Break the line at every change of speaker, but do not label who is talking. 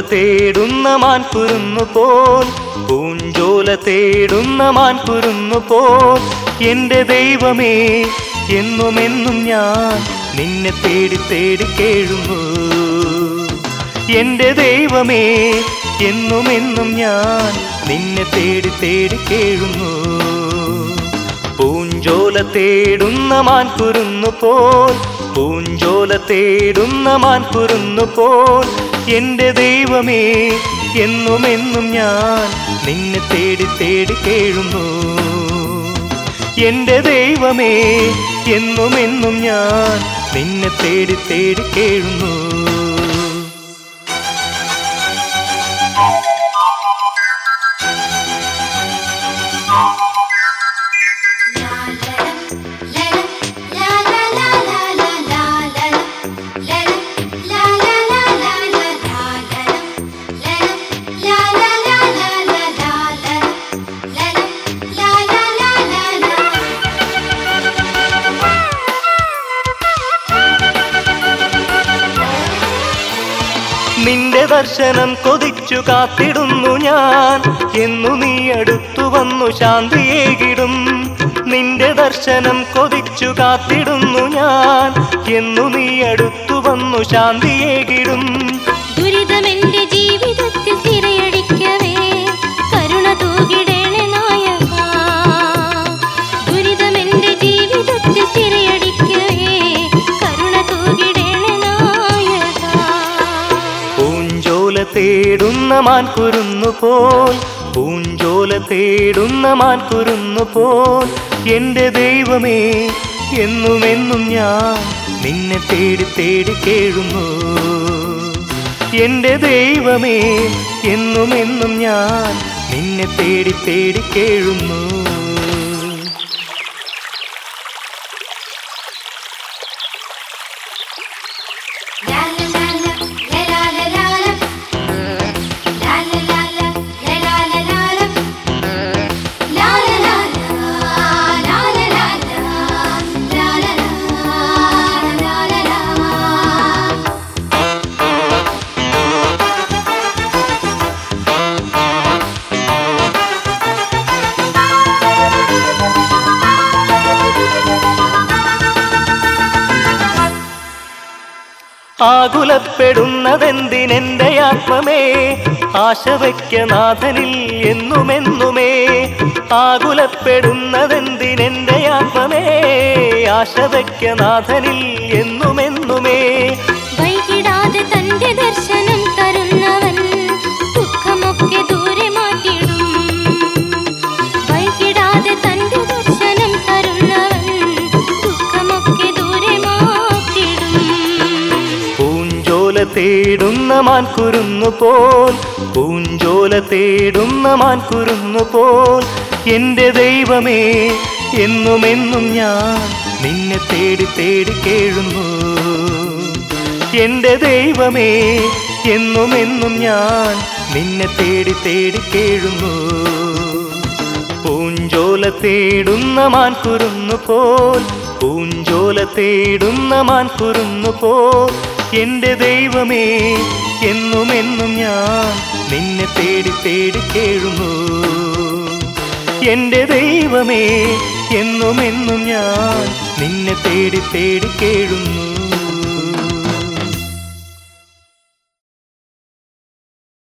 തേടുന്ന മാൻ കുരുന്നു പോൽ. പൂഞ്ചോല തേടുന്ന മാൻ കുരുന്നു പോൽ. എന്റെ ദൈവമേ എന്നുമെന്നും ഞാൻ നിന്നെ തേടി തേടി കേഴുന്നു. എന്റെ ദൈവമേ എന്നുമെന്നും ഞാൻ നിന്നെ തേടി തേടി കേഴുന്നു. പൂഞ്ചോല തേടുന്ന മാൻ കുരുന്നു പോൽ. പൂഞ്ചോല തേടുന്ന മാൻ കുരുന്നു പോൽ. എന്റെ ദൈവമേ എന്നും എന്നും ഞാൻ നിന്നെ തേടി തേടി കേഴുന്നു. എന്റെ ദൈവമേ എന്നും എന്നും ഞാൻ നിന്നെ തേടി തേടി കേഴുന്നു. നിന്റെ ദർശനം കൊതിച്ചു കാത്തിടുന്നു ഞാൻ. എന്നു നീ അടുത്തു വന്നു ശാന്തിയേകിടും. നിന്റെ ദർശനം കൊതിച്ചു കാത്തിടുന്നു ഞാൻ. എന്നു നീ അടുത്തു വന്നു ശാന്തിയേകിടും. തേടുന്ന മാൻകുരുന്നു പോൽ പൂഞ്ചോല തേടുന്ന മാൻ മാൻകുരുന്നു പോൽ. എന്റെ ദൈവമേ എന്നുമെന്നും ഞാൻ നിന്നെ തേടി തേടി കേഴുന്നു. എന്റെ ദൈവമേ എന്നുമെന്നും ഞാൻ നിന്നെ തേടി തേടി കേഴുന്നു. ആകുലപ്പെടുന്നതെന്തിനെന്റെ ആത്മമേ? ആശ വയ്ക്ക നാഥനിൽ എന്നുമെന്നുമേ. ആകുലപ്പെടുന്നതെന്തിനെന്റെ ആത്മമേ? ആശ വയ്ക്ക നാഥനിൽ എന്നുമെന്നുമേ.
വൈകിടാതെ തന്റെ ദർശനം
പൂഞ്ചോല മാൻ കുരുന്നു പോൽ പൂഞ്ചോല തേടുന്ന മാൻ കുരുന്നു പോൽ. എന്റെ ദൈവമേ എന്നുമെന്നും ഞാൻ നിന്നെ തേടി തേടി കേഴുന്നു. എന്റെ ദൈവമേ എന്നുമെന്നും ഞാൻ നിന്നെ തേടി തേടി കേഴുന്നു. പൂഞ്ചോല തേടുന്ന മാൻ കുരുന്നു പോൽ പൂഞ്ചോല തേടുന്ന മാൻ കുരുന്നു പോൽ. എന്റെ ദൈവമേ എന്നും എന്നും ഞാൻ നിന്നെ തേടി തേടി കേഴുന്നു. എന്റെ ദൈവമേ എന്നും എന്നും ഞാൻ നിന്നെ തേടി തേടി കേഴുന്നു.